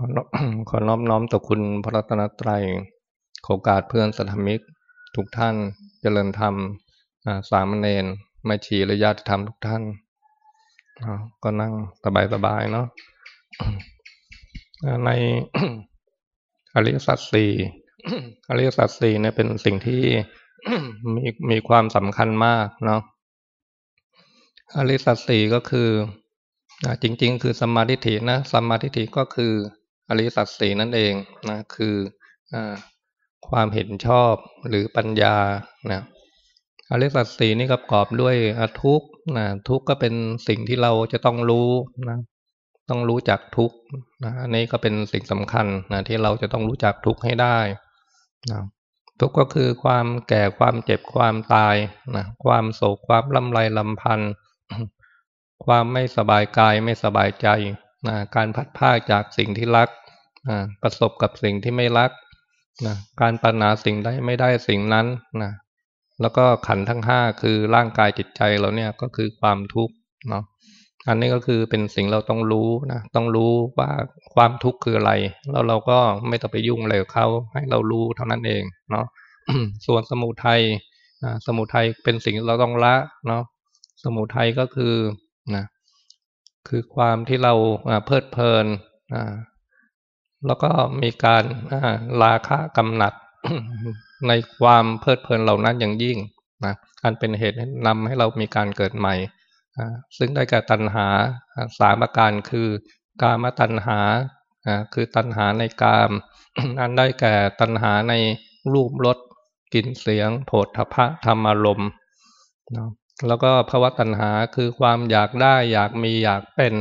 ขอขอน้อมน้อมต่อคุณพระรัตนตรัยโอกาสเพื่อนสัทมิก ทุกท่านเจริญธรรมสามเณรไม่ชีและญาติธรรมทุกท่าน ก็นั่งสบายๆเนาะในอริยสัจสี่อริยสัจสี่เนี่ยเป็นสิ่งที่มีมีความสำคัญมากเนาะอริยสัจสี่ก็คือจริง ๆ คือสมาธิฐินะสมาธิฐิก็คือ อริยสัจสีนั่นเองนะคืออความเห็นชอบหรือปัญญานะอริยสัจสีนี่ประกอบด้วยทุกนะทุกก็เป็นสิ่งที่เราจะต้องรู้นะต้องรู้จักทุกนะอันนี้ก็เป็นสิ่งสำคัญนะที่เราจะต้องรู้จักทุกให้ได้นะทุกก็คือความแก่ความเจ็บความตายนะความโศกความลำไรลำพันธ์ความไม่สบายกายไม่สบายใจ นะการพัดพาจากสิ่งที่รักนะประสบกับสิ่งที่ไม่รักนะการปัญหาสิ่งใดไม่ได้สิ่งนั้นนะแล้วก็ขันทั้งห้าคือร่างกายจิตใจเราเนี่ยก็คือความทุกข์เนาะอันนี้ก็คือเป็นสิ่งเราต้องรู้นะต้องรู้ว่าความทุกข์คืออะไร แล้วเราก็ไม่ต้องไปยุ่งเลยเขาให้เรารู้เท่านั้นเองเนาะส่วนสมุทัยสมุทัยเป็นสิ่งเราต้องละเนาะสมุทัยก็คือนะ คือความที่เราเพลิดเพลินแล้วก็มีการราคะกำหนัดในความเพลิดเพลินเหล่านั้นอย่างยิ่งนะอันเป็นเหตุนำให้เรามีการเกิดใหม่ ซึ่งได้แก่ตัณหาสามประการคือกามตัณหาคือตัณหาในกามอันได้แก่ตัณหาในรูปรสกลิ่นเสียงโผฏฐพะธรรมารมณ์ แล้วก็ภาวะตัณหาคือความอยากได้อยากมีอยากเป็น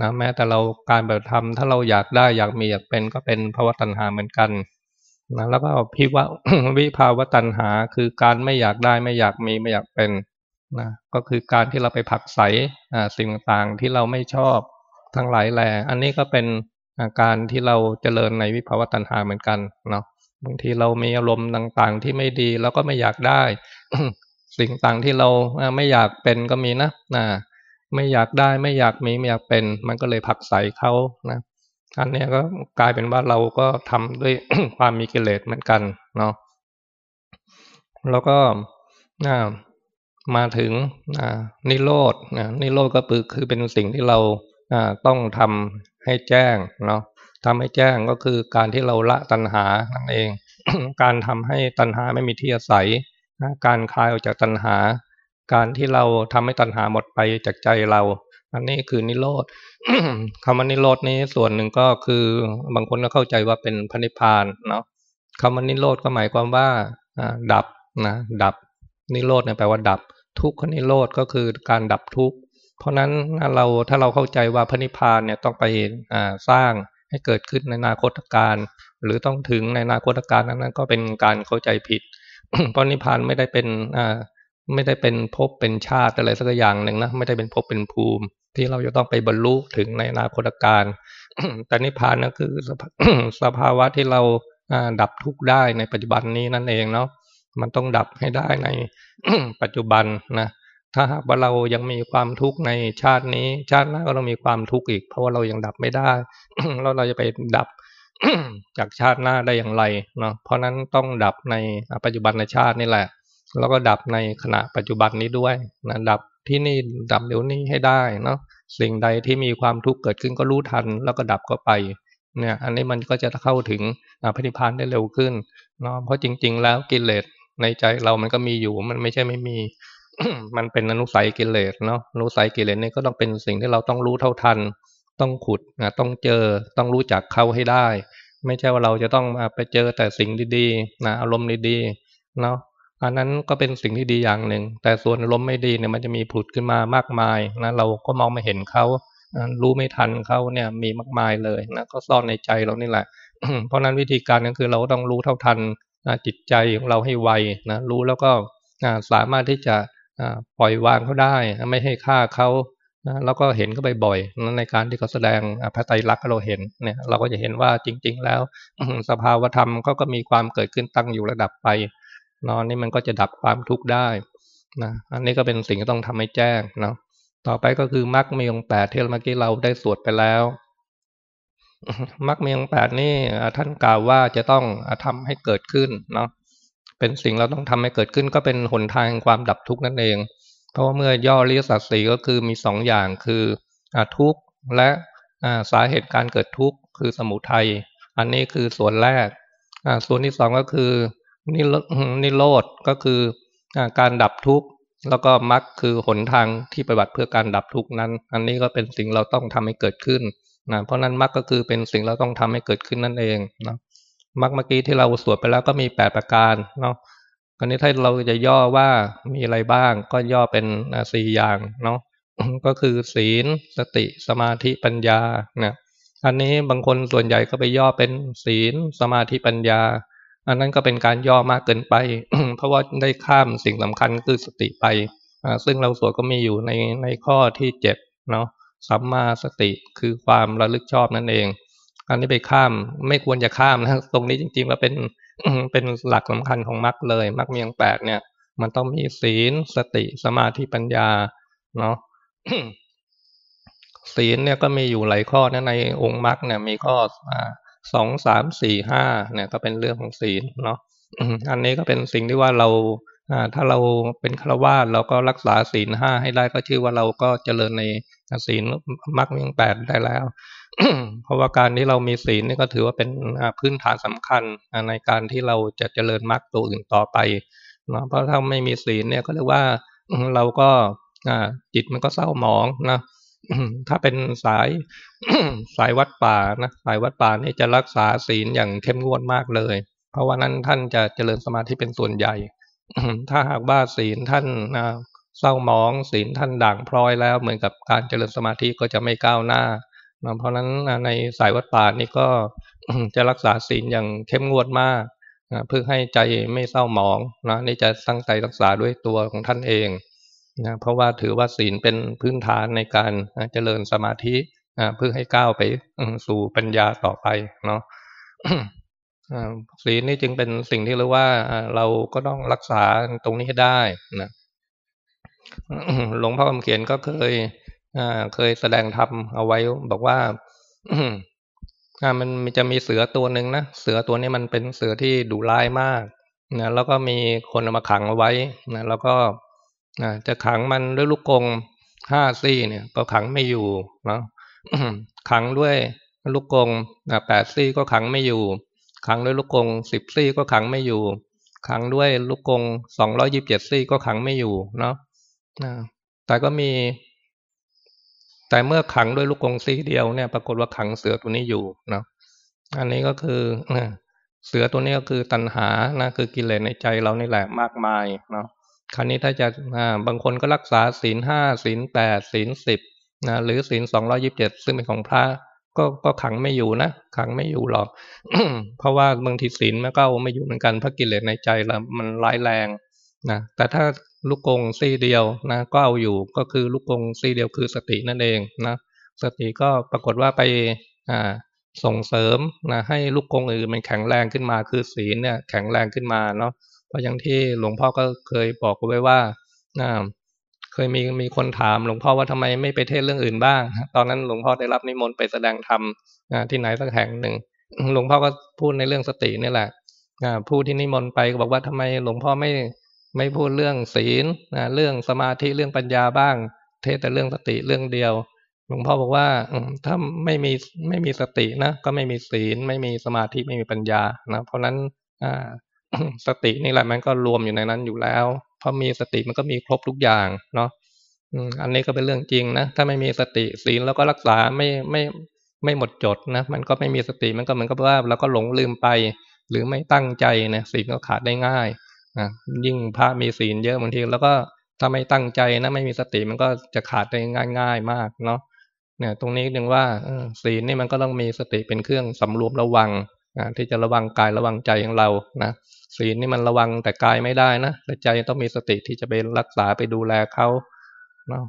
นะแม้แต่เราการแบบทำถ้าเราอยากได้อยากมีอยากเป็นก็เป็นภาวะตัณหาเหมือนกันนะแล้วก็พิวะวิภาวะตัณหาคือการไม่อยากได้ไม่อยากมีไม่อยากเป็นนะก็คือการที่เราไปผักใสสิ่งต่างๆที่เราไม่ชอบทั้งหลายแหล่อันนี้ก็เป็นอาการที่เราเจริญในวิภาวะตัณหาเหมือนกันเนาะบางทีเรามีอารมณ์ต่างๆ ที่ไม่ดีเราก็ไม่อยากได้ สิ่งต่างที่เราไม่อยากเป็นก็มีนะนะไม่อยากได้ไม่อยากมีไม่อยากเป็น มันก็เลยผักใส่เขานะอันนี้ก็กลายเป็นว่าเราก็ทำด้วยความมีกิเลสเหมือนกันเนาะแล้วก็มาถึงนิโรธนิโรธก็คือคือเป็นสิ่งที่เราต้องทำให้แจ้งเนาะทำให้แจ้งก็คือการที่เราละตัณหานั่นเอง การทำให้ตัณหาไม่มีที่อาศัย การคลายออกจากตัณหา การที่เราทำให้ตัณหาหมดไปจากใจเรา อันนี้คือนิโรธคำว่านิโรธนี้ส่วนหนึ่งก็คือบางคนก็เข้าใจว่าเป็นพระนิพพานเนาะคำว่านิโรธก็หมายความว่าดับนะดับนิโรธเนี่ยแปลว่าดับ ทุกขนิโรธก็คือการดับทุกข์เพราะนั้นเราถ้าเราเข้าใจว่าพระนิพพานเนี่ยต้องไปสร้างให้เกิดขึ้นในนาคตการ หรือต้องถึงในนาคตการนั้นก็เป็นการเข้าใจผิด เพราะนิพพานไม่ได้เป็นอ่าไม่ได้เป็นภพเป็นชาติอะไรสักอย่างหนึ่งนะไม่ได้เป็นภพเป็นภูมิ ที่เราจะต้องไปบรรลุถึงในอนาคตการแต่นิพพานนั่นคือสภาวะที่เราดับทุกข์ได้ในปัจจุบันนี้นั่นเองเนาะมันต้องดับให้ได้ในปัจจุบันนะถ้าหากว่าเรายังมีความทุกข์ในชาตินี้ ชาติหน้าก็ต้องมีความทุกข์อีก เพราะว่าเรายังดับไม่ได้แล้วเราจะไปดับ จากชาติหน้าได้อย่างไรเนาะเพราะนั้นต้องดับในปัจจุบันในชาตินี่แหละ แล้วก็ดับในขณะปัจจุบันนี้ด้วยนะดับที่นี่ดับเดี๋ยวนี้ให้ได้เนาะสิ่งใดที่มีความทุกข์เกิดขึ้นก็รู้ทัน แล้วก็ดับก็ไปเนี่ยอันนี้มันก็จะเข้าถึงพระนิพพานได้เร็วขึ้นเนาะเพราะจริง ๆ แล้วกิเลสในใจเรามันก็มีอยู่มันไม่ใช่ไม่มี มันเป็นอนุสัยกิเลสเนาะอนุสัยกิเลสนี่ก็ต้องเป็นสิ่งที่เราต้องรู้เท่าทัน ต้องขุดนะต้องเจอต้องรู้จักเขาให้ได้ ไม่ใช่ว่าเราจะต้องไปเจอแต่สิ่งดีๆนะอารมณ์ดีๆเนาะอันนั้นก็เป็นสิ่งที่ดีอย่างหนึ่ง แต่ส่วนอารมณ์ไม่ดีเนี่ยมันจะมีผุดขึ้นมามากมายนะเราก็มองไม่เห็นเขารู้ไม่ทันเขาเนี่ยมีมากมายเลยนะก็ซ่อนในใจเรานี่แหละ เพราะนั้นวิธีการก็คือเราต้องรู้เท่าทันจิตใจของเราให้ไวนะรู้แล้วก็สามารถที่จะปล่อยวางเขาได้ ไม่ให้ฆ่าเขา นะแล้วก็เห็นก็บ่อยๆในการที่เขาแสดงพระไตรลักษณ์เราเห็นเนี่ยเราก็จะเห็นว่าจริง ๆ แล้วสภาวธรรมก็ก็มีความเกิดขึ้นตั้งอยู่ระดับไปนอนนี่มันก็จะดับความทุกข์ได้นะอันนี้ก็เป็นสิ่งที่ต้องทำให้แจ้งเนาะต่อไปก็คือมรรคมีองค์แปดที่เมื่อกี้เราได้สวดไปแล้วมรรคมีองแปดนี่ท่านกล่าวว่าจะต้องทำให้เกิดขึ้นเนาะเป็นสิ่งเราต้องทำให้เกิดขึ้นก็เป็นหนทางความดับทุกข์นั่นเอง เพราะว่าเมื่อย่อริสัตสีก็คือมีสองอย่างคือทุกข์และสาเหตุการเกิดทุกข์คือสมุทัยอันนี้คือส่วนแรกส่วนที่สองก็คือนิโรธก็คือการดับทุกข์แล้วก็มรรคคือหนทางที่ปฏิบัติเพื่อการดับทุกข์นั้น อันนี้ก็เป็นสิ่งเราต้องทำให้เกิดขึ้นนะเพราะนั้นมรรคก็คือเป็นสิ่งเราต้องทำให้เกิดขึ้นนั่นเองนะมรรคเมื่อกี้ที่เราสวดไปแล้วก็มีแปดประการเนาะ คราวนี้ถ้าเราจะย่อว่ามีอะไรบ้าง ก็ย่อเป็นสี่อย่างเนาะก็คือศีลสติสมาธิปัญญาเนี่ยอันนี้บางคนส่วนใหญ่ก็ไปย่อเป็นศีลสมาธิปัญญา อันนั้นก็เป็นการย่อมากเกินไป เพราะว่าได้ข้ามสิ่งสำคัญคือสติไปซึ่งเราสวดก็มีอยู่ในในข้อที่เจ็ดเนาะสัมมาสติคือความระลึกชอบนั่นเอง อันนี้ไปข้ามไม่ควรจะข้ามนะตรงนี้จริงๆว่าเป็นเป็นหลักสำคัญของมรรคเลยมรรคมีองแปดเนี่ย มันต้องมีศีลสติสมาธิปัญญาเนาะศีลเนี่ยก็มีอยู่หลายข้อนะในองค์มรรคเนี่ย มีข้อสองสามสี่ห้าเนี่ย ก็เป็นเรื่องของศีลเนาะอันนี้ก็เป็นสิ่งที่ว่าเราถ้าเราเป็นฆราวาสเราก็รักษาศีลห้าให้ได้ก็ชื่อว่าเราก็เจริญในศีลมรรคมีองแปดได้แล้ว เพราะว่าการที่เรามีศีลนี่ก็ถือว่าเป็นพื้นฐานสำคัญในการที่เราจะเจริญมรรคตัวอื่นต่อไปเนาะเพราะถ้าไม่มีศีลเนี่ยก็เรียกว่าเราก็จิตมันก็เศร้าหมองนะถ้าเป็นสายสายวัดป่านะสายวัดป่านี่จะรักษาศีลอย่างเข้มงวดมากเลย เพราะว่านั้นท่านจะเจริญสมาธิเป็นส่วนใหญ่ถ้าหากว่าศีลท่านเศร้าหมองศีลท่านด่างพร้อยแล้วเหมือนกับการเจริญสมาธิก็จะไม่ก้าวหน้า เพราะนั้นในสายวัดป่านี่ก็จะรักษาศีลอย่างเข้มงวดมากเพื่อให้ใจไม่เศร้าหมองนะนี่จะตั้งใจรักษาด้วยตัวของท่านเองนะเพราะว่าถือว่าศีลเป็นพื้นฐานในการเจริญสมาธิเพื่อให้ก้าวไปสู่ปัญญาต่อไปเนาะศีลนี่จึงเป็นสิ่งที่เรียกว่าเราก็ต้องรักษาตรงนี้ให้ได้นะหลวงพ่อคำเขียนก็เคย เคยแสดงธรรมเอาไว้บอกว่ามันจะมีเสือตัวหนึ่งนะเสือตัวนี้มันเป็นเสือที่ดุร้ายมากนะแล้วก็มีคนเอามาขังเอาไว้นะแล้วก็จะขังมันด้วยลูกกงห้าซี่เนี่ย ก็ขังไม่อยู่เนาะขังด้วยลูกกงแปดซี่ก็ขังไม่อยู่ ขังด้วยลูกกงสิบซี่ก็ขังไม่อยู่ ขังด้วยลูกกงสองร้อยิบเจ็ดซี่ก็ขังไม่อยู่เนาะแต่ก็มี แต่เมื่อขังด้วยลูกกงซี่เดียวเนี่ย ปรากฏว่าขังเสือตัวนี้อยู่เนาะอันนี้ก็คือเสือตัวนี้ก็คือตัณหานะคือกิเลสในใจเรานี่แหละมากมายเนาะคราวนี้ถ้าจะบางคนก็รักษาศีลห้าศีลแปดศีลสิบนะหรือศีลสองรอยิบเจ็ดซึ่งเป็นของพระก็ก็ขังไม่อยู่นะขังไม่อยู่หรอกเพราะว่าบางทีศีลมันก็ไม่อยู่เหมือนกันเพราะกิเลสในใจเรามันร้ายแรงนะแต่ถ้า ลูกกงซี่เดียวนะก็เอาอยู่ก็คือลูกกงซี่เดียวคือสตินั่นเองนะสติก็ปรากฏว่าไปอ่าส่งเสริมนะให้ลูกกงอื่นมันแข็งแรงขึ้นมา คือศีลเนี่ยแข็งแรงขึ้นมาเนาะเพราะอย่างที่หลวงพ่อก็เคยบอกไว้ว่าเคยมีมีคนถามหลวงพ่อว่าทำไมไม่ไปเทศเรื่องอื่นบ้าง ตอนนั้นหลวงพ่อได้รับนิมนต์ไปแสดงธรรมที่ไหนสักแห่งหนึ่งหลวงพ่อก็พูดในเรื่องสตินี่แหละผู้ที่นิมนต์ไปก็บอกว่าทำไมหลวงพ่อไม่ ไม่พูดเรื่องศีลนะเรื่องสมาธิเรื่องปัญญาบ้าง เทศแต่เรื่องสติเรื่องเดียวหลวงพ่อบอกว่าถ้าไม่มีไม่มีสตินะก็ไม่มีศีล ไม่มีสมาธิไม่มีปัญญานะเพราะนั้นสตินี่แหละมันก็รวมอยู่ในนั้นอยู่แล้วพอมีสติมันก็มีครบทุกอย่างเนาะอันนี้ก็เป็นเรื่องจริงนะถ้าไม่มีสติศีลแล้วก็รักษาไม่ไม่ไม่หมดจดนะมันก็ไม่มีสติมันก็เหมือนกับว่าเราก็หลงลืมไป หรือไม่ตั้งใจนะศีลก็ขาดได้ง่าย นะยิ่งพระมีศีลเยอะบางทีแล้วก็ถ้าไม่ตั้งใจนะไม่มีสติมันก็จะขาดได้ง่ายง่ายมากเนาะเนี่ยตรงนี้นึงว่าศีลนี่มันก็ต้องมีสติเป็นเครื่องสำรวมระวังนะที่จะระวังกายระวังใจของเรานะศีลนี่มันระวังแต่กายไม่ได้นะแต่ใจต้องมีสติที่จะไปรักษาไปดูแลเขาเนาะ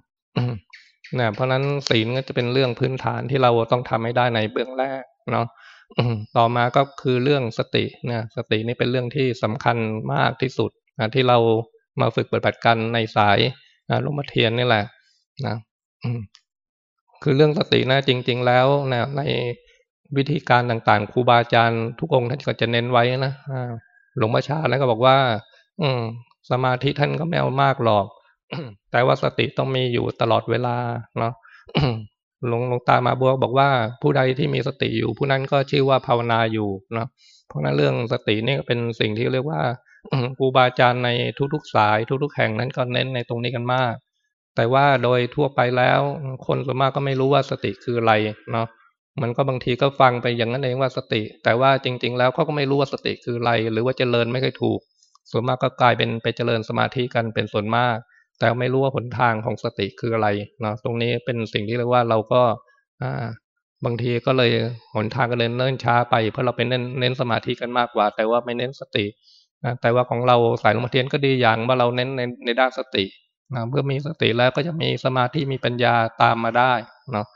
เนะเพราะนั้นศีลก็จะเป็นเรื่องพื้นฐานที่เราต้องทำให้ได้ในเบื้องแรกเนาะ ต่อมาก็คือเรื่องสตินะสตินี่เป็นเรื่องที่สำคัญมากที่สุดนะที่เรามาฝึกปฏิบัติกันในสายลมเทียนนี่แหละนะคือเรื่องสตินะจริง ๆ แล้วนะในวิธีการต่างๆครูบาอาจารย์ทุกองค์ท่านก็จะเน้นไว้นะหลวงพ่อชาแล้วก็บอกว่า อืม สมาธิท่านก็ไม่เอามากหรอกแต่ว่าสติต้องมีอยู่ตลอดเวลาเนาะ หลวงหลวงตามาบัวบอกว่าผู้ใดที่มีสติอยู่ ผู้นั้นก็ชื่อว่าภาวนาอยู่เนาะเพราะนั้นเรื่องสตินี่เป็นสิ่งที่เรียกว่าครูบาอาจารย์ในทุกๆสาย ทุกๆแห่งนั้นก็เน้นในตรงนี้กันมาก แต่ว่าโดยทั่วไปแล้วคนส่วนมากก็ไม่รู้ว่าสติคืออะไรเนาะมันก็บางทีก็ฟังไปอย่างนั้นเองว่าสติ แต่ว่าจริง ๆ แล้วเขาก็ไม่รู้ว่าสติคืออะไร หรือว่าเจริญไม่เคยถูก ส่วนมากก็กลายเป็นไปเจริญสมาธิกันเป็นส่วนมาก แต่ไม่รู้ว่าหนทางของสติคืออะไรเนาะตรงนี้เป็นสิ่งที่เรียกว่าเราก็อ่าบางทีก็เลยหนทางก็เลยเนิ่นช้าไป เพราะเราเป็นเน้นเน้นสมาธิกันมากกว่า แต่ว่าไม่เน้นสตินะแต่ว่าของเราสายลงมาเทียนก็ดีอย่างว่าเราเน้นในในด้านสตินะเมื่อมีสติแล้วก็จะมีสมาธิมีปัญญาตามมาได้เนาะ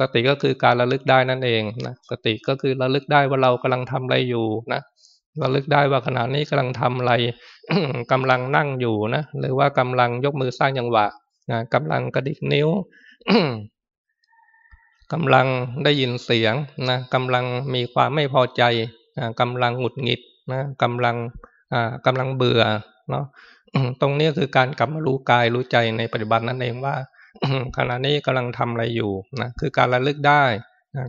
สติก็คือการระลึกได้นั่นเองนะสติก็คือระลึกได้ว่าเรากำลังทำอะไรอยู่นะระลึกได้ว่าขณะนี้กำลังทำอะไร กำลังนั่งอยู่นะหรือว่ากำลังยกมือสร้างยังหวะนะกำลังกระดิกนิ้วกำลังได้ยินเสียงนะกำลังมีความไม่พอใจกำลังหงุดหงิดนะกำลังกำลังเบื่อเนาะตรงนี้คือการกลับมารู้กายรู้ใจในปัจจุบันนั่นเองว่าขณะนี้กำลังทำอะไรอยู่นะคือการระลึกได้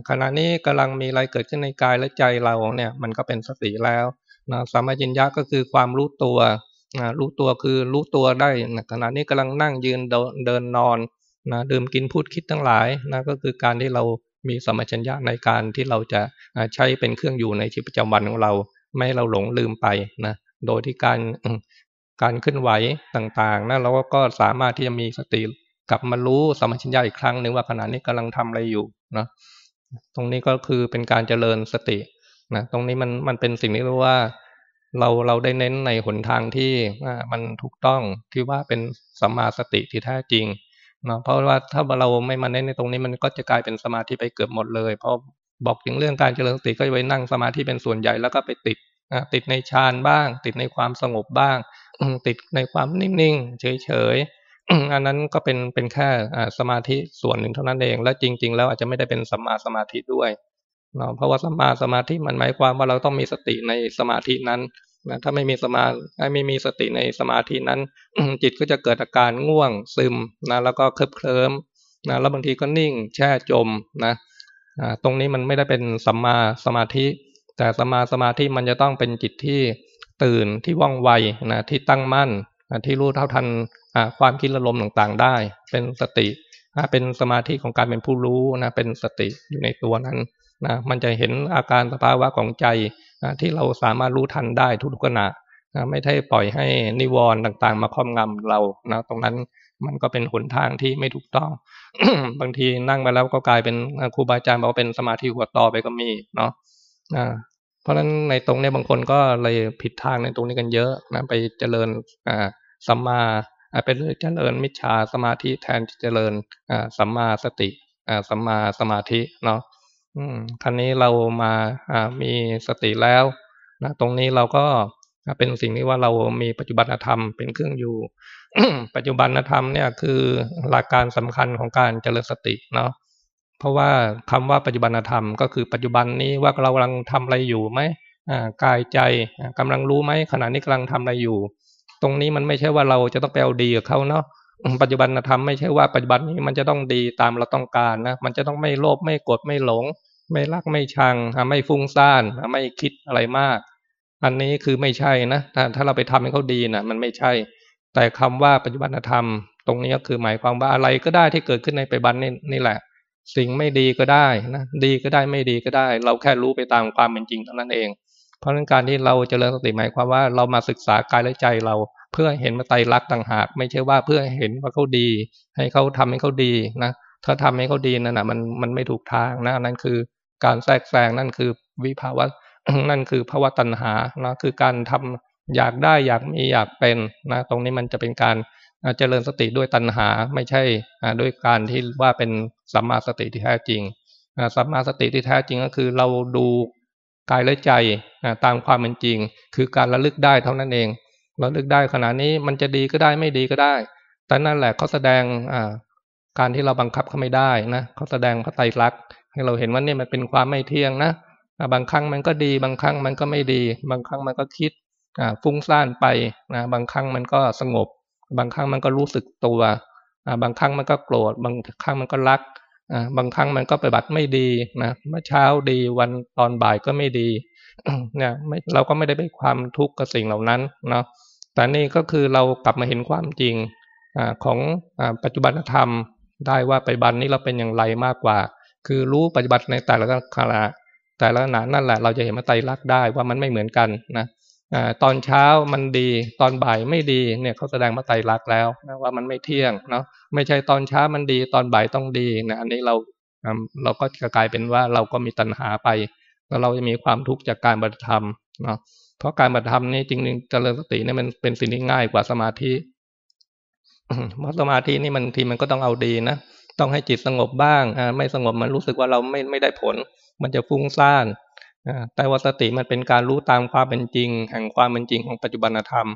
ขณะนี้กำลังมีอะไรเกิดขึ้นในกายและใจเราเนี่ย มันก็เป็นสติแล้ว นะสัมมาจิญญะก็คือความรู้ตัวนะรู้ตัวคือรู้ตัวได้นะขณะนี้กำลังนั่งยืนเดินนอนนะดื่มกินพูดคิดทั้งหลายนะก็คือการที่เรามีสัมมาชัญญะในการที่เราจะใช้เป็นเครื่องอยู่ในชีวิตประจำวันของเรา ไม่เราหลงลืมไปนะโดยที่การการเคลื่อนไหวต่างๆนะเราก็สามารถที่จะมีสติกลับมารู้สมัชัญญาอีกครั้งหนึ่งว่าขณะนี้กำลังทำอะไรอยู่นะตรงนี้ก็คือเป็นการเจริญสติ นะตรงนี้มันมันเป็นสิ่งที่รู้ว่าเราเราได้เน้นในหนทางที่มันถูกต้องที่ว่าเป็นสัมมาสติที่แท้จริงเนาะเพราะว่าถ้าเราไม่มาเน้นในตรงนี้มันก็จะกลายเป็นสมาธิไปเกือบหมดเลยเพราะบอกถึงเรื่องการเจริญสติก็จะไปนั่งสมาธิเป็นส่วนใหญ่แล้วก็ไปติดติดในฌานบ้าง ติดในความสงบบ้าง ติดในความนิ่งๆเฉยๆอันนั้นก็เป็นเป็นแค่สมาธิส่วนหนึ่งเท่านั้นเอง และจริง ๆ แล้วอาจจะไม่ได้เป็นสัมมาสมาธิด้วย เนาะเพราะว่าสัมมาสมาธิมันหมายความว่าเราต้องมีสติในสมาธินั้นนะถ้าไม่มีสมาไม่มีสติในสมาธินั้น จิตก็จะเกิดอาการง่วงซึมนะแล้วก็เคลิบเคลิ้มนะแล้วบางทีก็นิ่งแช่จมนะตรงนี้มันไม่ได้เป็นสัมมาสมาธิ แต่สัมมาสมาธิมันจะต้องเป็นจิตที่ตื่นที่ว่องไวนะที่ตั้งมั่นที่รู้เท่าทันความคิดอารมณ์ต่างๆได้ เป็นสติ เป็นสมาธิของการเป็นผู้รู้นะเป็นสติอยู่ในตัวนั้นนะมันจะเห็นอาการสภาวะของใจนะที่เราสามารถรู้ทันได้ทุกขณะนะไม่ใช่ปล่อยให้นิวรณ์ต่างๆ มาครอบงำเรานะตรงนั้นมันก็เป็นหนทางที่ไม่ถูกต้อง บางทีนั่งไปแล้วก็กลายเป็นครูบาอาจารย์บอกว่าเป็นสมาธิหัวต่อไปก็มีเนาะเพราะฉะนั้นในตรงนี้บางคนก็เลยผิดทางในตรงนี้กันเยอะนะไปเจริญอ่าสัมมา ไปเลยเจริญมิจฉาสมาธิแทนเจริญอสัมมาสติอสัมมาสมาธิเนาะอืมครั้นี้เรามาอ่ามีสติแล้วนะตรงนี้เราก็เป็นสิ่งที่ว่าเรามีปัจจุบันธรรมเป็นเครื่องอยู่ ปัจจุบันธรรมเนี่ยคือหลักการสำคัญของการเจริญสติเนาะเพราะว่าคำว่าปัจจุบันธรรมก็คือปัจจุบันนี้ว่าเรากำลังทำอะไรอยู่ไหมกายใจกำลังรู้ไหมขณะนี้กำลังทำอะไรอยู่ ตรงนี้มันไม่ใช่ว่าเราจะต้องไปเอาดีกับเขาเนาะปัจจุบันธรรมไม่ใช่ว่าปัจจุบันนี้มันจะต้องดีตามเราต้องการนะมันจะต้องไม่โลภไม่โกรธไม่หลง ไม่รักไม่ชังไม่ฟุ้งซ่านไม่คิดอะไรมาก อันนี้คือไม่ใช่นะถ้าเราไปทำให้เขาดีนะมันไม่ใช่ แต่คำว่าปัจจุบันธรรม ตรงนี้ก็คือหมายความว่าอะไรก็ได้ที่เกิดขึ้นในปัจจุบันนี่นี่แหละ สิ่งไม่ดีก็ได้นะดีก็ได้ไม่ดีก็ได้ เราแค่รู้ไปตามความเป็นจริงเท่านั้นเอง เพราะนั้นการที่เราจเจริญสติหมายความว่าเรามาศึกษากายและใจเรา เพื่อเห็นมาไตรลักษณ์ต่างหาก ไม่ใช่ว่าเพื่อเห็นว่าเขาดี ให้เขาทำให้เขาดีนะถ้าทำให้เขาดีนั่นนะมันมันไม่ถูกทางนะนั่นคือการแทรกแซงนั่นคือวิภาวะนั่นคือภาวะตัณหานะคือการทำอยากได้อยากมีอยากเป็นนะตรงนี้มันจะเป็นการเจริญสติด้วยตัณหาไม่ใช่ด้วยการที่ว่าเป็นสัมมาสติที่แท้จริงสัมมาสติที่แท้จริงก็คือเราดูกายและใจ ตามความเป็นจริง คือการระลึกได้เท่านั้นเองระลึกได้ขณะนี้มันจะดีก็ได้ไม่ดีก็ได้ แต่นั่นแหละเขาแสดงการที่เราบังคับเขาไม่ได้นะเขาแสดงพระไตรลักษณ์ให้เราเห็นว่านี่มันเป็นความไม่เที่ยงนะบางครั้งมันก็ดี บางครั้งมันก็ไม่ดี บางครั้งมันก็คิดฟุ้งซ่านไปนะบางครั้งมันก็สงบ บางครั้งมันก็รู้สึกตัวบางครั้งมันก็โกรธ บางครั้งมันก็รักบางครั้งมันก็ปฏิบัติไม่ดีนะเมื่อเช้าดีวันตอนบ่ายก็ไม่ดี เนี่ยเราก็ไม่ได้ไปความทุกข์กับสิ่งเหล่านั้นเนาะแต่นี่ก็คือเรากลับมาเห็นความจริงอของอปัจจุบันธรรมได้ว่าปัจจุบันนี้เราเป็นอย่างไรมากกว่า คือรู้ปัจจุบันในแต่ละขณะแต่ละขณะนั่นแหละเราจะเห็นมาไตรลักษณ์ได้ว่ามันไม่เหมือนกันนะตอนเช้ามันดีตอนบ่ายไม่ดีเนี่ยเขาแสดงมาไตรลักษณ์แล้วนะว่ามันไม่เที่ยงเนาะไม่ใช่ตอนเช้ามันดีตอนบ่ายต้องดีนะอันนี้เราเราก็จะกลายเป็นว่าเราก็มีตัณหาไป แล้วเราจะมีความทุกข์จากการปฏิธรรมเนาะเพราะการปฏิธรรมนี่จริงๆเจริญสตินี่มันเป็นสิ่งที่ง่ายกว่าสมาธิเพราะสมาธินี่มันทีมันก็ต้องเอาดีนะต้องให้จิตสงบบ้างอ่าไม่สงบมันรู้สึกว่าเราไม่ไม่ได้ผล มันจะฟุ้งซ่านแต่ว่าสติมันเป็นการรู้ตามความเป็นจริง แห่งความเป็นจริงของปัจจุบันธรรม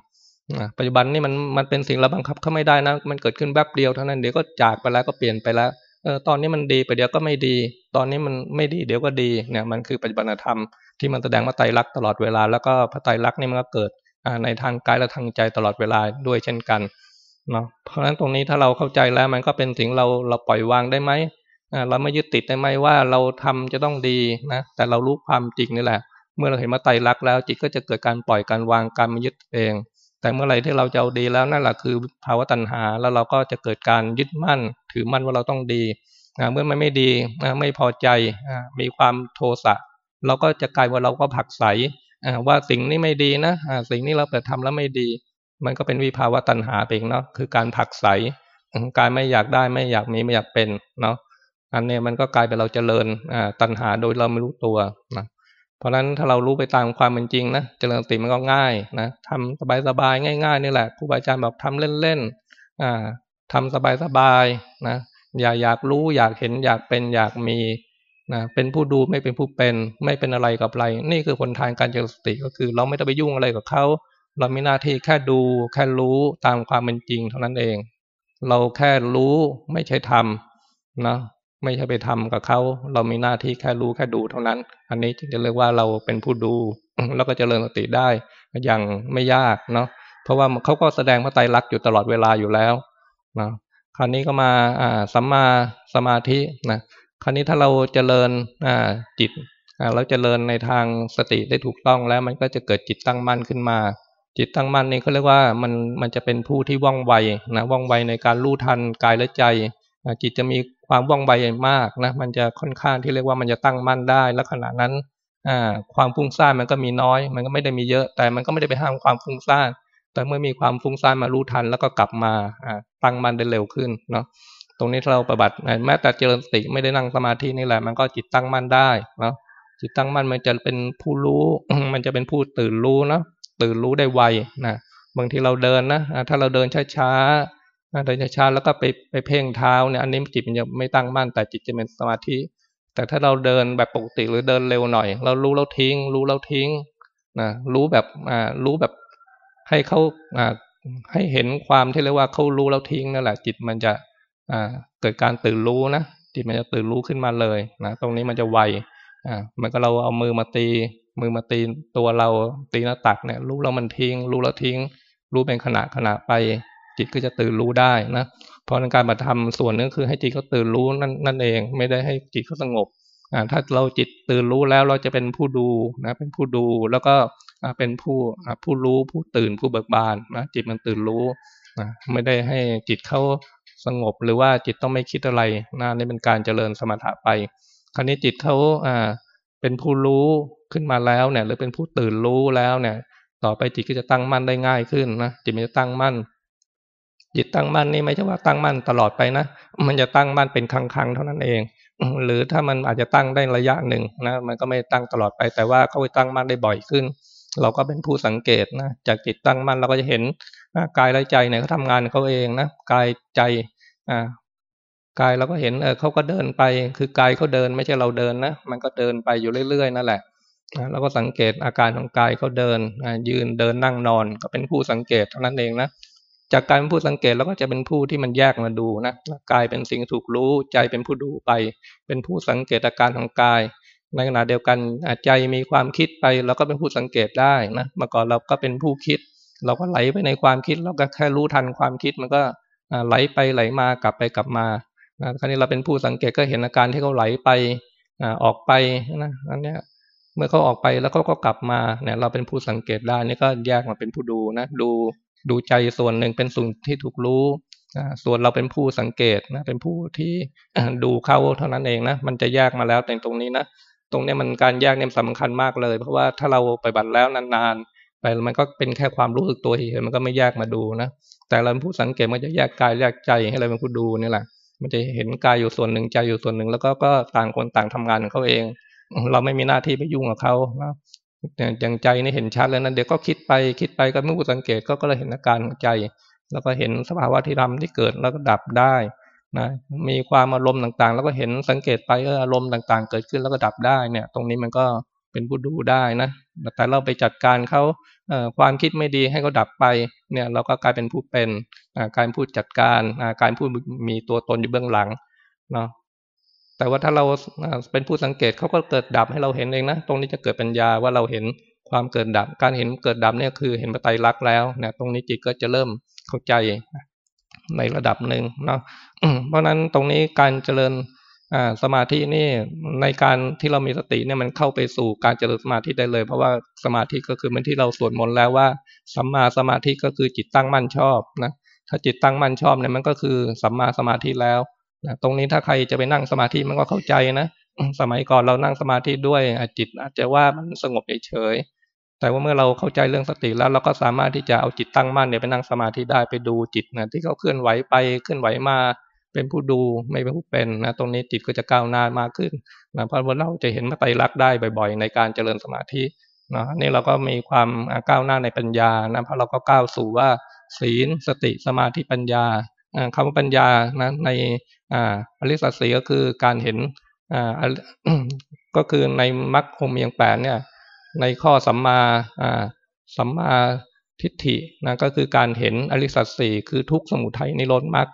ปัจจุบันนี่มันมันเป็นสิ่งเราบังคับเข้าไม่ได้นะ มันเกิดขึ้นแวบเดียวเท่านั้นเดี๋ยวก็จากไปแล้วก็เปลี่ยนไปแล้ว เออตอนนี้มันดีไปเดี๋ยวก็ไม่ดี ตอนนี้มันไม่ดีเดี๋ยวก็ดีเนี่ยมันคือปัจจุบันธรรมที่มันแสดงว่าไตรลักษณ์ตลอดเวลา แล้วก็พระไตรลักษณ์นี่มันก็เกิดในทางกายและทางใจตลอดเวลาด้วยเช่นกันเนาะเพราะฉะนั้นตรงนี้ถ้าเราเข้าใจแล้วมันก็เป็นสิ่งเราเราปล่อยวางได้ไหมเราไม่ยึดติดได้ไหมว่าเราทำจะต้องดีนะแต่เรารู้ความจริงนี่แหละ เมื่อเราเห็นมาไตรลักษณ์แล้วจิตก็จะเกิดการปล่อยการวางการไม่ยึดเอง แต่เมื่อไหร่ที่เราจะเอาดีแล้วนั่นแหละคือภาวะตัณหา แล้วเราก็จะเกิดการยึดมั่น ถือมั่นว่าเราต้องดีเมื่อมันไม่ดีไม่พอใจมีความโทสะเราก็จะกลายว่าเราก็ผักใสว่าสิ่งนี้ไม่ดีนะสิ่งนี้เราไปทำแล้วไม่ดี มันก็เป็นวิภาวะตัณหาเองเนาะคือการผักใสการไม่อยากได้ไม่อยากมีไม่อยากเป็นเนาะอันนี้มันก็กลายเป็นเราเจริญตัณหาโดยเราไม่รู้ตัวนะ เพราะฉะนั้นถ้าเรารู้ไปตามความเป็นจริงนะเจริญสติมันก็ง่ายนะทำสบายๆง่ายๆนี่แหละครูบาอาจารย์บอกทำเล่นๆทำสบายๆนะอย่าอยากรู้อยากเห็นอยากเป็นอยากมีนะเป็นผู้ดูไม่เป็นผู้เป็น ไม่เป็นอะไรกับอะไร นี่คือผลทางการเจริญสติก็คือ เราไม่ต้องไปยุ่งอะไรกับเขาเรามีหน้าที่แค่ดู แค่รู้ตามความเป็นจริงเท่านั้นเอง เราแค่รู้ไม่ใช่ทำนะ ไม่ใช่ไปทำกับเขา เรามีหน้าที่แค่รู้แค่ดูเท่านั้น อันนี้จะเรียกว่าเราเป็นผู้ดู แล้วก็เจริญสติได้อย่างไม่ยากเนาะเพราะว่าเขาก็แสดงพระไตรลักษณ์อยู่ตลอดเวลาอยู่แล้วนะคราวนี้ก็มาอ่าสัมมาสมาธินะคราวนี้ถ้าเราจเจริญอ่าจิตอ่าเราจเจริญในทางสติได้ถูกต้องแล้วมันก็จะเกิดจิตตั้งมั่นขึ้นมา จิตตั้งมั่นนี่เขาเรียกว่ามันมันจะเป็นผู้ที่ว่องไวนะว่องไวในการรู้ทันกายและใจ จิตจะมีความว่องไวมากนะมันจะค่อนข้างที่เรียกว่ามันจะตั้งมั่นได้และขณะนั้นความฟุ้งซ่านมันก็มีน้อย มันก็ไม่ได้มีเยอะ แต่มันก็ไม่ได้ไปห้ามความฟุ้งซ่านแต่เมื่อมีความฟุ้งซ่านมารู้ทันแล้วก็กลับมาตั้งมั่นได้เร็วขึ้นเนาะตรงนี้เราปฏิบัติแม้แต่เจริญสติไม่ได้นั่งสมาธินี่แหละ มันก็จิตตั้งมั่นได้เนาะจิตตั้งมั่นมันจะเป็นผู้รู้ มันจะเป็นผู้ตื่นรู้เนาะตื่นรู้ได้ไวนะบางทีเราเดินนะถ้าเราเดินช้าๆ เดินช้าๆแล้วก็ไปไปเพ่งเท้าเนี่ยอันนี้จิตมันจะไม่ตั้งมั่นแต่จิตจะเป็นสมาธิ แต่ถ้าเราเดินแบบปกติหรือเดินเร็วหน่อย เรารู้เราทิ้ง รู้เราทิ้งนะรู้แบบอ่ารู้แบบให้เขาอ่าให้เห็นความที่เรียกว่าเขารู้แล้วทิ้งนั่นแหละ จิตมันจะอ่าเกิดการตื่นรู้นะจิตมันจะตื่นรู้ขึ้นมาเลยนะตรงนี้มันจะไวอ่ามันก็เราเอามือมาตี มือมาตีตัวเราตีหน้าตักเนี่ย รู้แล้วมันทิ้ง รู้แล้วทิ้ง รู้เป็นขณะขณะไป จิตก็จะตื่นรู้ได้นะเพราะในการปฏิธรรมส่วนนึงคือให้จิตเขาตื่นรู้นั่นนั่นเอง ไม่ได้ให้จิตเขาสงบถ้าเราจิตตื่นรู้แล้วเราจะเป็นผู้ดูนะเป็นผู้ดูแล้วก็เป็นผู้ผู้รู้ผู้ตื่นผู้เบิกบานนะจิตมันตื่นรู้นะไม่ได้ให้จิตเขาสงบหรือว่าจิตต้องไม่คิดอะไรนะนี่เป็นการเจริญสมถะไป คราวนี้จิตเขาอ่าเป็นผู้รู้ขึ้นมาแล้วเนี่ย หรือเป็นผู้ตื่นรู้แล้วเนี่ย ต่อไปจิตก็จะตั้งมั่นได้ง่ายขึ้นนะจิตมันจะตั้งมั่น จิตตั้งมั่นนี่ไม่ใช่ว่าตั้งมั่นตลอดไปนะ มันจะตั้งมั่นเป็นครั้งๆเท่านั้นเอง หรือถ้ามันอาจจะตั้งได้ระยะหนึ่งนะ มันก็ไม่ตั้งตลอดไป แต่ว่าเขาไปตั้งมั่นได้บ่อยขึ้น เราก็เป็นผู้สังเกตนะ จากจิตตั้งมั่นเราก็จะเห็นกายและใจเนี่ยเขาทางานเขาเองนะ กายใจอ่ากายเราก็เห็นเออเขาก็เดินไป คือกายเขาเดินไม่ใช่เราเดินนะ มันก็เดินไปอยู่เรื่อยๆนั่นแหละเราก็สังเกตอาการของกายเขาเดินยืนเดินนั่งนอนก็เป็นผู้สังเกตเท่านั้นเองนะ จากการเป็นผู้สังเกตเราก็จะเป็นผู้ที่มันแยกมาดูนะกายเป็นสิ่งถูกรู้ใจเป็นผู้ดูไป เป็นผู้สังเกตอาการของกาย ในขณะเดียวกันใจมีความคิดไปเราก็เป็นผู้สังเกตได้นะเมื่อก่อนเราก็เป็นผู้คิด เราก็ไหลไปในความคิด เราก็แค่รู้ทันความคิดมันก็ไหลไปไหลมากลับไปกลับมาคราวนี้เราเป็นผู้สังเกตก็เห็นอาการที่เขาไหลไปออกไปนะอันนี้เมื่อเขาออกไปแล้วเขาก็กลับมาเนี่ยเราเป็นผู้สังเกตได้นี่ก็แยกมาเป็นผู้ดูนะดู ดูใจส่วนหนึ่งเป็นส่วนที่ถูกรู้ส่วนเราเป็นผู้สังเกตนะเป็นผู้ที่ดูเข้าเท่านั้นเองนะมันจะแยกมาแล้วแต่ตรงนี้นะตรงนี้มันการแยกเนี่ยสำคัญมากเลย เพราะว่าถ้าเราไปบัตรแล้วนานๆไปมันก็เป็นแค่ความรู้สึกตัวเฉยมันก็ไม่แยกมาดูนะแต่เราเป็นผู้สังเกตมันจะแยกกายแยกใจให้เราเป็นผู้ดูนี่แหละมันจะเห็นกายอยู่ส่วนหนึ่งใจอยู่ส่วนหนึ่ง แล้วก็ก็ต่างคนต่างทำงานของเขาเอง เราไม่มีหน้าที่ไปยุ่งกับเขา อย่างใจนี่เห็นชัดแล้วนะเดี๋ยวก็คิดไปคิดไปก็ไม่ผู้สังเกตก็ก็เลยเห็นอาการของใจ แล้วก็เห็นสภาวะที่ทำที่เกิดแล้วก็ดับได้นะมีความอารมณ์ต่างๆ แล้วก็เห็นสังเกตไปเอออารมณ์ต่างๆ เกิดขึ้นแล้วก็ดับได้เนี่ย ตรงนี้มันก็เป็นผู้ดูได้นะแต่เราไปจัดการเขาความคิดไม่ดีให้เขาดับไป เนี่ยเราก็กลายเป็นผู้เป็นการพูดจัดการการพูดมีตัวตนอยู่เบื้องหลังเนาะ แต่ว่าถ้าเราเป็นผู้สังเกตเขาก็เกิดดับให้เราเห็นเองนะ ตรงนี้จะเกิดปัญญาว่าเราเห็นความเกิดดับ การเห็นเกิดดับเนี่ยคือเห็นปไตยรักแล้วเนี่ยตรงนี้จิตก็จะเริ่มเข้าใจในระดับหนึ่งเนาะเพราะนั้นตรงนี้การเจริญสมาธินี่ในการที่เรามีสติเนี่ยมันเข้าไปสู่การเจริญสมาธิได้เลย เพราะว่าสมาธิก็คือเมือนที่เราสวดมนต์แล้วว่าสัมมาสมาธิก็คือจิตตั้งมั่นชอบนะถ้าจิตตั้งมั่นชอบเนี่ยมันก็คือสัมมาสมาธิแล้ว นะตรงนี้ถ้าใครจะไปนั่งสมาธิมันก็เข้าใจนะสมัยก่อนเรานั่งสมาธิด้วยจิตอาจจะว่ามันสงบเฉยแต่ว่าเมื่อเราเข้าใจเรื่องสติแล้วเราก็สามารถที่จะเอาจิตตั้งมั่นเนี่ยไปนั่งสมาธิได้ไปดูจิตนะที่เขาเคลื่อนไหวไปเคลื่อนไหวมาเป็นผู้ดูไม่เป็นผู้เป็นนะตรงนี้จิตก็จะก้าวหน้ามากขึ้นนะเพราะว่าเราจะเห็นพระไตรลักษณ์ได้บ่อย ๆ ในการเจริญสมาธินะนี่เราก็มีความก้าวหน้าในปัญญานะเพราะเราก็ก้าวสู่ว่าศีลสติสมาธิปัญญา คำว่าปัญญานะในอริสัตสีก็คือการเห็นก็คือในมรรคคมเมียงแปดเนี่ย ในข้อสัมมาสัมมาทิฏฐินะก็คือการเห็นอริสัตสีคือทุกสมุทัยนิโรธมรรค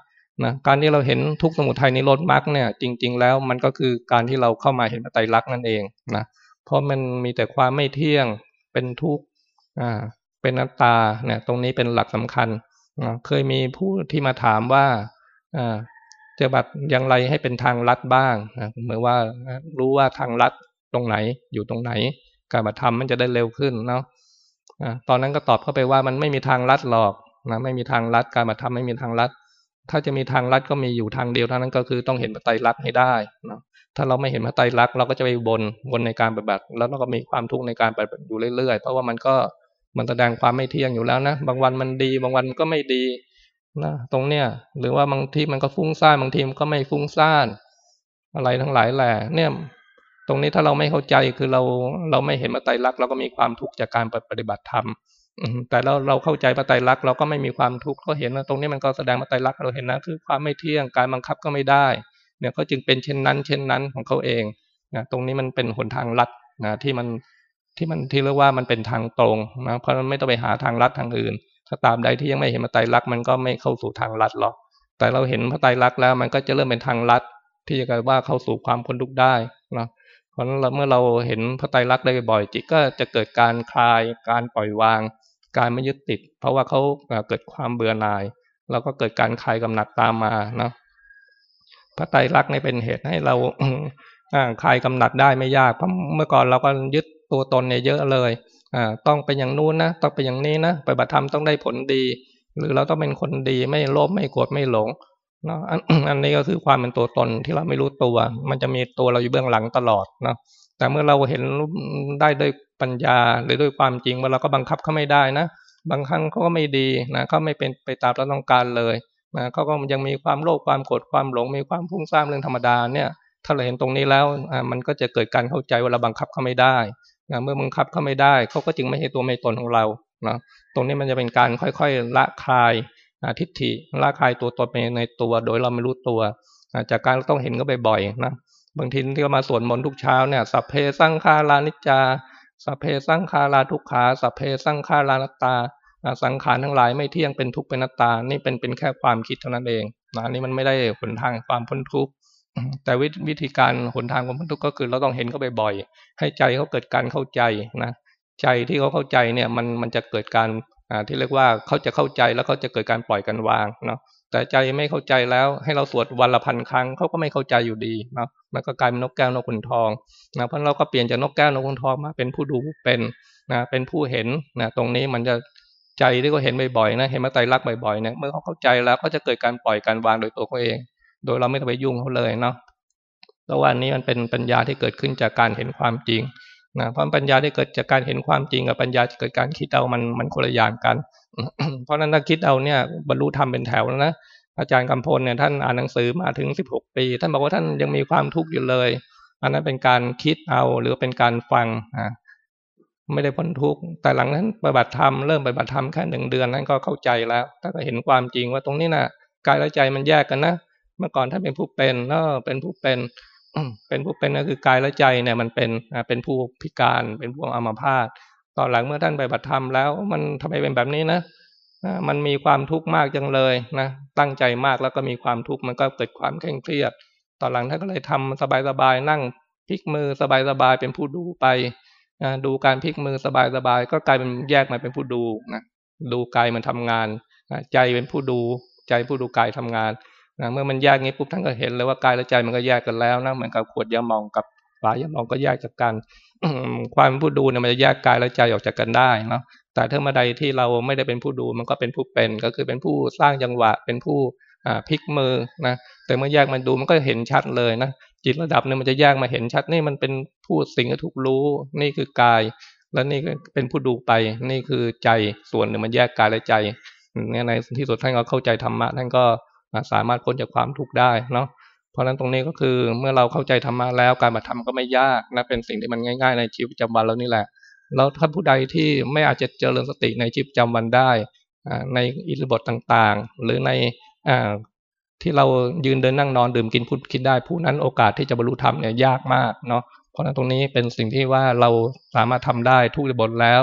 นะการที่เราเห็นทุกสมุทัยนิโรธมรรคเนี่ย จริง ๆ แล้วมันก็คือการที่เราเข้ามาเห็นไตรลักษณ์นั่นเองนะเพราะมันมีแต่ความไม่เที่ยงเป็นทุกข์เป็นนัตตาเนี่ยตรงนี้เป็นหลักสำคัญ เคยมีผู้ที่มาถามว่าจะแบบอย่างไรให้เป็นทางลัดบ้างเหมือนว่ารู้ว่าทางลัดตรงไหนอยู่ตรงไหน การมาทำมันจะได้เร็วขึ้นเนาะตอนนั้นก็ตอบเข้าไปว่ามันไม่มีทางลัดหรอกนะไม่มีทางลัดการมาทำไม่มีทางลัด ถ้าจะมีทางลัดก็มีอยู่ทางเดียวเท่านั้นก็คือต้องเห็นพระไตรลักษณ์ให้ได้นะถ้าเราไม่เห็นพระไตรลักษณ์เราก็จะไปบนบนในการปฏิบัติ แล้วเราก็มีความทุกข์ในการปฏิบัติอยู่เรื่อยๆ เพราะว่ามันก็ มันแสดงความไม่เที่ยงอยู่แล้วนะ บางวันมันดี บางวันก็ไม่ดีนะตรงเนี้ยหรือว่าบางทีมันก็ฟุ้งซ่านบางทีมันก็ไม่ฟุ้งซ่านอะไรทั้งหลายแหละเนี่ยตรงนี้ถ้าเราไม่เข้าใจคือเราเราไม่เห็นมาไตรลักษณ์เราก็มีความทุกข์จากการปฏิบัติธรรมแต่เราเราเข้าใจมาไตรลักษณ์เราก็ไม่มีความทุกข์ก็เห็นนะตรงนี้มันก็แสดงมาไตรลักษณ์เราเห็นนะคือความไม่เที่ยงการบังคับก็ไม่ได้ เนี่ยก็จึงเป็นเช่นนั้น เช่นนั้นของเขาเองนะตรงนี้มันเป็นหนทางลัดนะที่มัน ที่มันที่เรียกว่ามันเป็นทางตรงนะเพราะมันไม่ต้องไปหาทางลัดทางอื่น ถ้าตามใดที่ยังไม่เห็นพระไตรลักษณ์มันก็ไม่เข้าสู่ทางลัดหรอก แต่เราเห็นพระไตรลักษณ์แล้ว มันก็จะเริ่มเป็นทางลัด ที่จะกลายว่าเข้าสู่ความพ้นทุกข์ได้นะเพราะฉะนั้นเมื่อเราเห็นพระไตรลักษณ์ได้บ่อยจิตก็จะเกิดการคลายการปล่อยวาง การไม่ยึดติด เพราะว่าเขาเกิดความเบื่อหน่ายแล้วก็เกิดการคลายกำหนัดตามมานะพระไตรลักษณ์นี่เป็นเหตุให้เราคลายกำหนัดได้ไม่ยากเพราะเมื่อก่อนเราก็ยึด ตัวตนเนี่ยเยอะเลยอ่าต้องเป็นอย่างนู้นนะต้องเป็นอย่างนี้นะปฏิบัติธรรมต้องได้ผลดี หรือเราต้องเป็นคนดีไม่โลภไม่โกรธไม่หลงเนาะอันนี้ก็คือความเป็นตัวตนที่เราไม่รู้ตัว มันจะมีตัวเราอยู่เบื้องหลังตลอดเนาะแต่เมื่อเราเห็นได้ด้วยปัญญาหรือด้วยความจริงว่าเราก็บังคับเขาไม่ได้นะ บางครั้งเขาก็ไม่ดีนะเขาไม่เป็นไปตามเราต้องการเลยนะเขาก็ยังมีความโลภความโกรธความหลง มีความพุ่งสร้างเรื่องธรรมดาเนี่ย ถ้าเราเห็นตรงนี้แล้วมันก็จะเกิดการเข้าใจว่าเราบังคับเขาไม่ได้ นะเมื่อบังคับเขาไม่ได้เขาก็จึงไม่ใช่ตัวไม่ตนของเรานะตรงนี้มันจะเป็นการค่อยๆละคลายทิฏฐิละคลายตัวตนไปในตัว โดยเราไม่รู้ตัวจากการต้องเห็นก็บ่อยๆนะบางทีที่เรามาสวดมนต์ทุกเช้าเนี่ยสัพเพสังขารานิจจาสัพเพสังขาราทุกขาสัพเพสังขารานัตตาสังขารทั้งหลายไม่เที่ยงเป็นทุกข์เป็นนัตตา นี่เป็นเป็นแค่ความคิดเท่านั้นเองนะนี่มันไม่ได้ผลทางความพ้นทุกข์ แต่วิธีการหนทางความพ้นทุกข์ก็คือ เราต้องเห็นเขาบ่อยๆให้ใจเขาเกิดการเข้าใจนะใจที่เขาเข้าใจเนี่ยมันมันจะเกิดการอ่าที่เรียกว่าเขาจะเข้าใจแล้วเขาจะเกิดการปล่อยกันวางเนาะแต่ใจไม่เข้าใจแล้วให้เราสวดวันละพันครั้งเขาก็ไม่เข้าใจอยู่ดีนะมันก็กลายเป็นนกแก้วนกขุนทองนะเพราะเราก็เปลี่ยนจากนกแก้วนกขุนทองมาเป็นผู้ดูเป็นนะเป็นผู้เห็นนะตรงนี้มันจะใจที่เขาเห็นบ่อยๆนะเห็นมาไตรลักษณ์บ่อยๆเนี่ยเมื่อเขาเข้าใจแล้วก็จะเกิดการปล่อยการวางโดยตัวเขาเอง โดยเราไม่ต้องไปยุ่งเขาเลยเนาะเพราะว่านี้มันเป็นปัญญาที่เกิดขึ้นจากการเห็นความจริงนะเพราะปัญญาที่เกิดจากการเห็นความจริงกับปัญญาที่เกิดการคิดเอามันมันคนละอย่างกัน เพราะนั้นถ้าคิดเอาเนี่ยบรรลุธรรมเป็นแถวแล้วนะอาจารย์กำพลเนี่ยท่านอ่านหนังสือมาถึงสิบหกปี ท่านบอกว่าท่านยังมีความทุกข์อยู่เลย อันนั้นเป็นการคิดเอาหรือเป็นการฟังอ่าไม่ได้พ้นทุกข์แต่หลังนั้นปฏิบัติธรรมเริ่มปฏิบัติธรรมแค่หนึ่งเดือนนั้นก็เข้าใจแล้วถ้าก็เห็นความจริงว่าตรงนี้นะ่ะกายและใจมันแยกกันนะ เมื่อก่อนท่านเป็นผู้เป็นแล้วเป็นผู้เป็นเป็นผู้เป็นก็คือกายและใจเนี่ย มันเป็นเป็นผู้พิการเป็นผู้อัมพาตตอนหลังเมื่อท่านไปบัติธรรมแล้ว มันทำไมเป็นแบบนี้นะมันมีความทุกข์มากจังเลยนะตั้งใจมากแล้วก็มีความทุกข์มันก็เกิดความเคร่งเครียด ตอนหลังท่านก็เลยทำสบายๆนั่งพลิกมือสบายๆเป็นผู้ดูไปดูการพลิกมือสบายๆก็กลายเป็นแยกมาเป็นผู้ดูนะดูกายมันทำงานใจเป็นผู้ดูใจผู้ดูกายทำงาน นะเมื่อมันแยกงี้ปุ๊บท่านก็เห็นเลยว่ากายและใจมันก็แยกกันแล้วนะเหมือนกับขวดยาหมองกับฝายาหมองก็แยกจากกัน ความผู้ดูเนี่ยมันจะแยกกายและใจออกจากกันได้เนาะแต่ถ้าเมื่อใดที่เราไม่ได้เป็นผู้ดูมันก็เป็นผู้เป็น ก็คือเป็นผู้สร้างจังหวะเป็นผู้พลิกมือนะแต่เมื่อแยกมันดูมันก็เห็นชัดเลยนะจิตระดับนึงมันจะแยกมาเห็นชัดนี่มันเป็นผู้สิ่งที่ถูกรู้ นี่คือกาย แล้วนี่ก็เป็นผู้ดูไป นี่คือใจส่วนหนึ่งมันแยกกายและใจในที่สุดท่านก็เข้าใจธรรมะท่านก็ สามารถพ้นจากความทุกข์ได้เนาะเพราะฉะนั้นตรงนี้ก็คือเมื่อเราเข้าใจธรรมะแล้วการมาทำก็ไม่ยากนะเป็นสิ่งที่มันง่าย ๆ ในชีวิตประจำวันเรานี่แหละแล้วถ้าผู้ใดที่ไม่อาจจะเจริญสติในชีวิตประจำวันได้ในอิริบทต่างๆ หรือในที่เรายืนเดินนั่งนอนดื่มกินพูดคิดได้ ผู้นั้นโอกาสที่จะบรรลุธรรมเนี่ยยากมากเนาะเพราะฉะนั้นตรงนี้เป็นสิ่งที่ว่าเราสามารถทำได้ทุกอิริบทแล้ว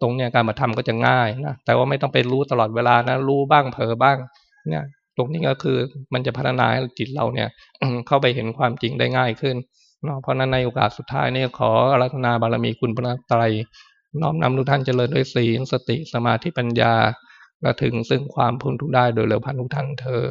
ตรงเนี้ยการมาทำก็จะง่ายนะแต่ว่าไม่ต้องไปรู้ตลอดเวลานะรู้บ้างเผลอบ้างเนี่ย ตรงนี้ก็คือมันจะพัฒนาให้จิตเราเนี่ยเข้าไปเห็นความจริงได้ง่ายขึ้นเนาะเพราะนั้นในโอกาสสุดท้ายนี่ขออารัธนาบารมีคุณพระไตรน้อมนำทุกท่านเจริญด้วยศีลสติสมาธิปัญญาและถึงซึ่งความพ้นทุกได้โดยเร็วพันทุกท่านเธอ